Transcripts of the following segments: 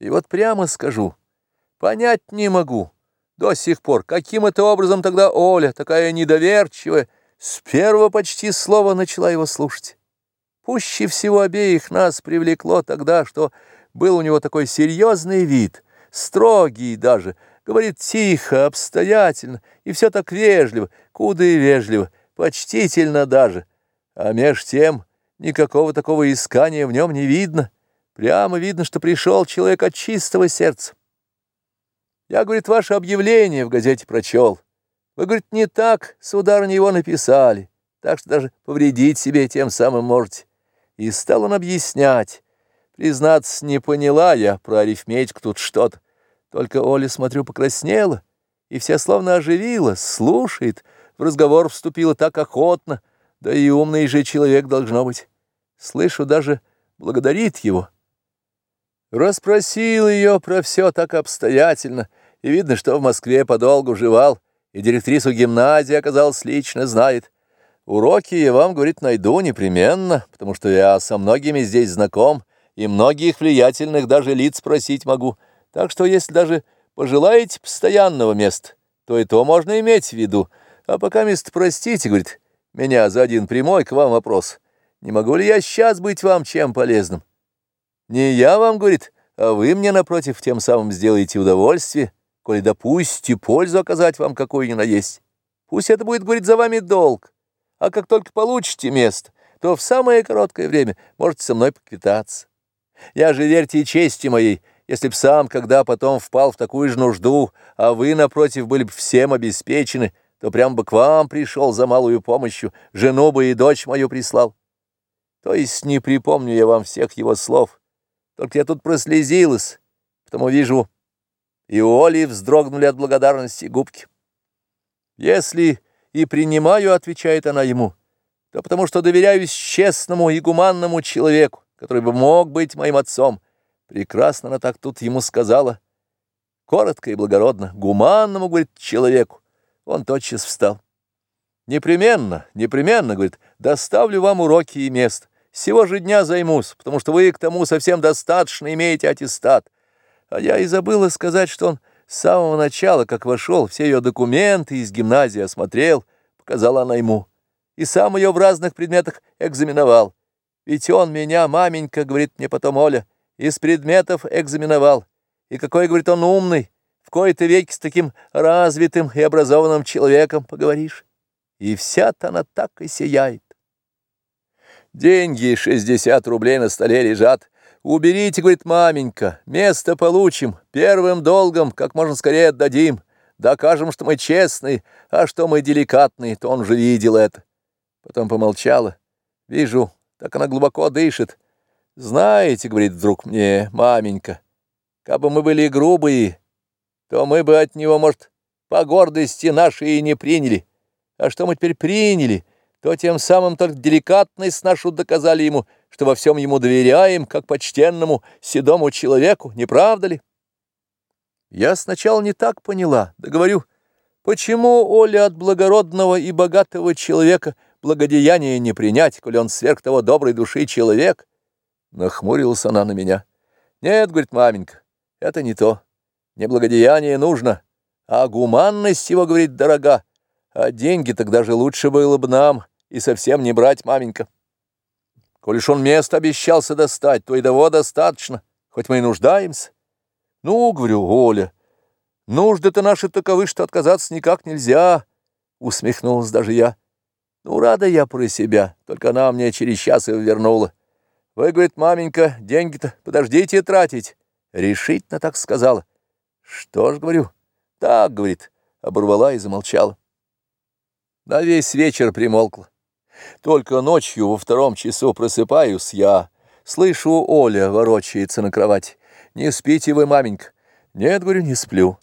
И вот прямо скажу, понять не могу до сих пор, каким это образом тогда Оля, такая недоверчивая, с первого почти слова начала его слушать. Пуще всего обеих нас привлекло тогда, что был у него такой серьезный вид, строгий даже, говорит тихо, обстоятельно, и все так вежливо, куда и вежливо, почтительно даже. А меж тем никакого такого искания в нем не видно. Прямо видно, что пришел человек от чистого сердца. Я, говорит, ваше объявление в газете прочел. Вы, говорит, не так, сударыня, его написали, так что даже повредить себе тем самым можете. И стал он объяснять. Признаться, не поняла я про арифметику тут что-то. Только Оля, смотрю, покраснела, и вся словно оживила, слушает, в разговор вступила так охотно, да и умный же человек должно быть. Слышу, даже благодарит его. Расспросил ее про все так обстоятельно, и видно, что в Москве подолгу жевал, и директрису гимназии, оказалось, лично знает. Уроки я вам, говорит, найду непременно, потому что я со многими здесь знаком, и многих влиятельных даже лиц просить могу. Так что, если даже пожелаете постоянного места, то и то можно иметь в виду. А пока место простите, говорит, меня за один прямой к вам вопрос. Не могу ли я сейчас быть вам чем полезным? Не я вам, говорит, а вы мне, напротив, тем самым сделаете удовольствие, коли допустите пользу оказать вам какую ни на есть. Пусть это будет, говорит, за вами долг. А как только получите место, то в самое короткое время можете со мной поквитаться. Я же, верьте чести моей, если б сам, когда потом впал в такую же нужду, а вы, напротив, были бы всем обеспечены, то прям бы к вам пришел за малую помощью, жену бы и дочь мою прислал. То есть не припомню я вам всех его слов, только я тут прослезилась, потому вижу, и у Оли вздрогнули от благодарности губки. Если и принимаю, отвечает она ему, то потому что доверяюсь честному и гуманному человеку, который бы мог быть моим отцом. Прекрасно она так тут ему сказала. Коротко и благородно, гуманному, говорит, человеку. Он тотчас встал. Непременно, непременно, говорит, доставлю вам уроки и мест. Сего же дня займусь, потому что вы к тому совсем достаточно имеете аттестат. А я и забыла сказать, что он с самого начала, как вошел, все ее документы из гимназии осмотрел, показала она ему, и сам ее в разных предметах экзаменовал. Ведь он меня, маменька, говорит мне потом Оля, из предметов экзаменовал. И какой, говорит, он умный, в кои-то веки с таким развитым и образованным человеком поговоришь. И вся-то она так и сияет. Деньги, 60 рублей на столе лежат, «Уберите, — говорит маменька, — место получим, первым долгом как можно скорее отдадим, докажем, что мы честные, а что мы деликатные, то он же видел это». Потом помолчала. «Вижу, так она глубоко дышит. Знаете, — говорит вдруг мне маменька, — как бы мы были грубые, то мы бы от него, может, по гордости нашей и не приняли. А что мы теперь приняли, то тем самым только деликатность нашу доказали ему, — что во всем ему доверяем, как почтенному седому человеку, не правда ли? Я сначала не так поняла, да говорю, почему Оля от благородного и богатого человека благодеяние не принять, коли он сверх того доброй души человек? Нахмурилась она на меня. Нет, говорит маменька, это не то. Не благодеяние нужно, а гуманность его, говорит, дорога. А деньги тогда же лучше было бы нам и совсем не брать, маменька. Коли ж он место обещался достать, то и того достаточно, хоть мы и нуждаемся. Ну, говорю, Оля, нужды-то наши таковы, что отказаться никак нельзя, усмехнулась даже я. Ну, рада я про себя, только она мне через час и вернула. Вы, говорит, маменька, деньги-то подождите тратить. Решительно так сказала. Что ж, говорю, так, говорит, оборвала и замолчала. На весь вечер примолкла. Только ночью во втором часу просыпаюсь я. Слышу, Оля ворочается на кровати. «Не спите вы, маменька?» «Нет, — говорю, — не сплю».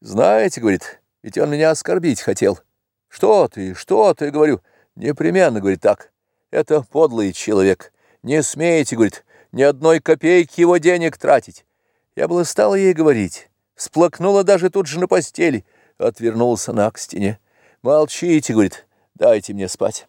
«Знаете, — говорит, — ведь он меня оскорбить хотел». «Что ты, что ты?» — говорю. «Непременно, — говорит, — так. Это подлый человек. Не смеете, — говорит, — ни одной копейки его денег тратить». Я было стала ей говорить. Сплакнула даже тут же на постели. Отвернулся она к стене. «Молчите, — говорит, — дайте мне спать».